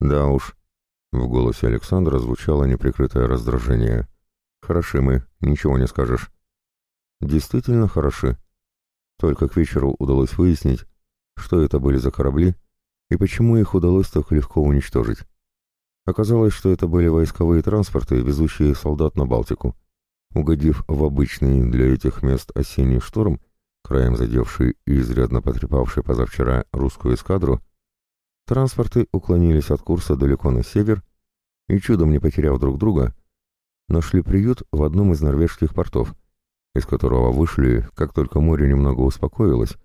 «Да уж», — в голосе Александра звучало неприкрытое раздражение. «Хороши мы, ничего не скажешь». «Действительно хороши. Только к вечеру удалось выяснить, что это были за корабли и почему их удалось так легко уничтожить. Оказалось, что это были войсковые транспорты, везущие солдат на Балтику. Угодив в обычный для этих мест осенний шторм, краем задевший и изрядно потрепавший позавчера русскую эскадру, транспорты уклонились от курса далеко на север и, чудом не потеряв друг друга, нашли приют в одном из норвежских портов, из которого вышли, как только море немного успокоилось,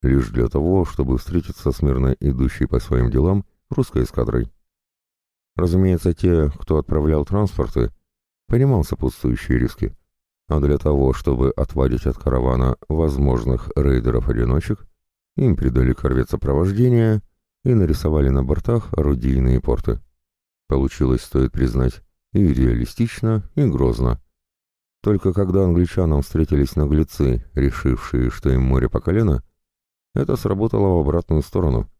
лишь для того, чтобы встретиться с мирно идущей по своим делам русской эскадрой. Разумеется, те, кто отправлял транспорты, понимал сопутствующие риски, а для того, чтобы отвадить от каравана возможных рейдеров-одиночек, им придали корвет сопровождения и нарисовали на бортах орудийные порты. Получилось, стоит признать, и реалистично, и грозно. Только когда англичанам встретились наглецы, решившие, что им море по колено, это сработало в обратную сторону.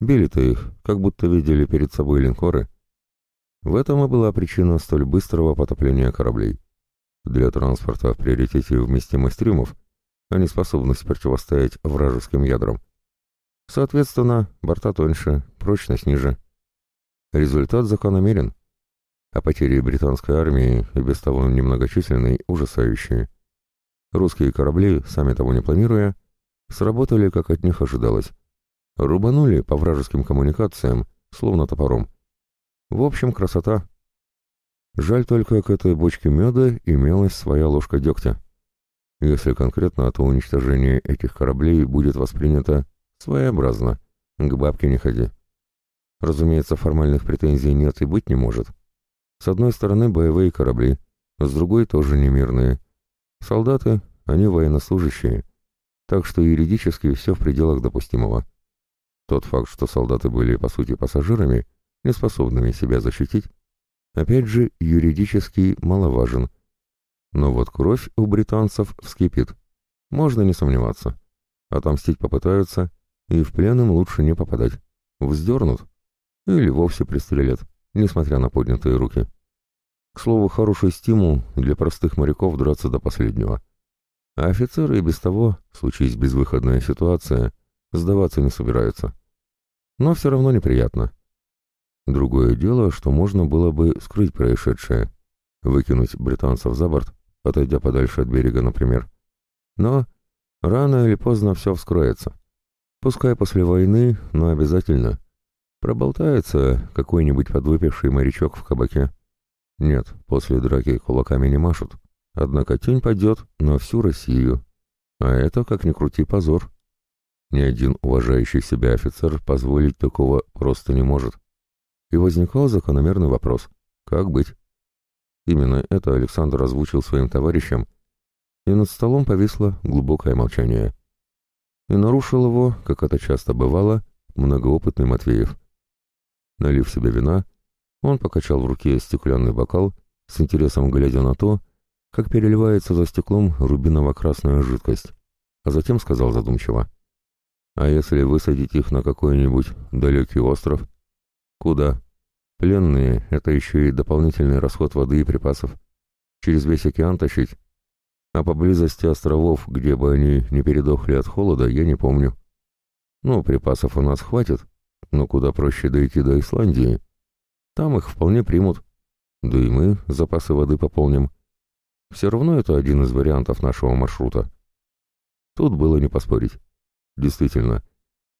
Били-то их, как будто видели перед собой линкоры. В этом и была причина столь быстрого потопления кораблей. Для транспорта в приоритете вместимость трюмов, а не способность противостоять вражеским ядрам. Соответственно, борта тоньше, прочность ниже. Результат закономерен. А потери британской армии, и без того немногочисленной, ужасающие. Русские корабли, сами того не планируя, сработали, как от них ожидалось. Рубанули по вражеским коммуникациям, словно топором. В общем, красота. Жаль только, к этой бочке меда имелась своя ложка дегтя. Если конкретно, то уничтожение этих кораблей будет воспринято своеобразно. К бабке не ходи. Разумеется, формальных претензий нет и быть не может. С одной стороны боевые корабли, с другой тоже не мирные. Солдаты, они военнослужащие, так что юридически все в пределах допустимого. Тот факт, что солдаты были по сути пассажирами, неспособными себя защитить, опять же юридически маловажен. Но вот кровь у британцев вскипит, можно не сомневаться. Отомстить попытаются, и в плен им лучше не попадать. Вздернут или вовсе пристрелят, несмотря на поднятые руки. К слову, хороший стимул для простых моряков драться до последнего. А офицеры и без того, случись безвыходная ситуация, сдаваться не собираются. Но все равно неприятно. Другое дело, что можно было бы скрыть происшедшее, выкинуть британцев за борт, отойдя подальше от берега, например. Но рано или поздно все вскроется. Пускай после войны, но обязательно. Проболтается какой-нибудь подвыпивший морячок в кабаке. Нет, после драки кулаками не машут. Однако тень падет на всю Россию. А это, как ни крути, позор. Ни один уважающий себя офицер позволить такого просто не может. И возникал закономерный вопрос – как быть? Именно это Александр озвучил своим товарищам, и над столом повисло глубокое молчание. И нарушил его, как это часто бывало, многоопытный Матвеев. Налив себе вина, он покачал в руке стеклянный бокал, с интересом глядя на то, как переливается за стеклом рубиново-красная жидкость, а затем сказал задумчиво. «А если высадить их на какой-нибудь далекий остров?» Куда? Пленные — это еще и дополнительный расход воды и припасов. Через весь океан тащить? А поблизости островов, где бы они не передохли от холода, я не помню. Ну, припасов у нас хватит, но куда проще дойти до Исландии. Там их вполне примут. Да и мы запасы воды пополним. Все равно это один из вариантов нашего маршрута. Тут было не поспорить. Действительно,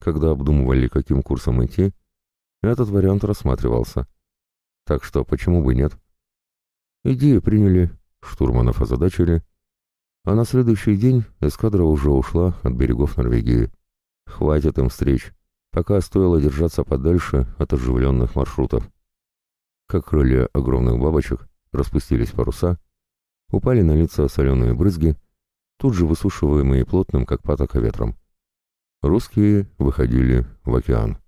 когда обдумывали, каким курсом идти, этот вариант рассматривался. Так что почему бы нет? Идею приняли, штурманов озадачили, а на следующий день эскадра уже ушла от берегов Норвегии. Хватит им встреч, пока стоило держаться подальше от оживленных маршрутов. Как крылья огромных бабочек распустились паруса, упали на лица соленые брызги, тут же высушиваемые плотным, как патока ветром. Русские выходили в океан.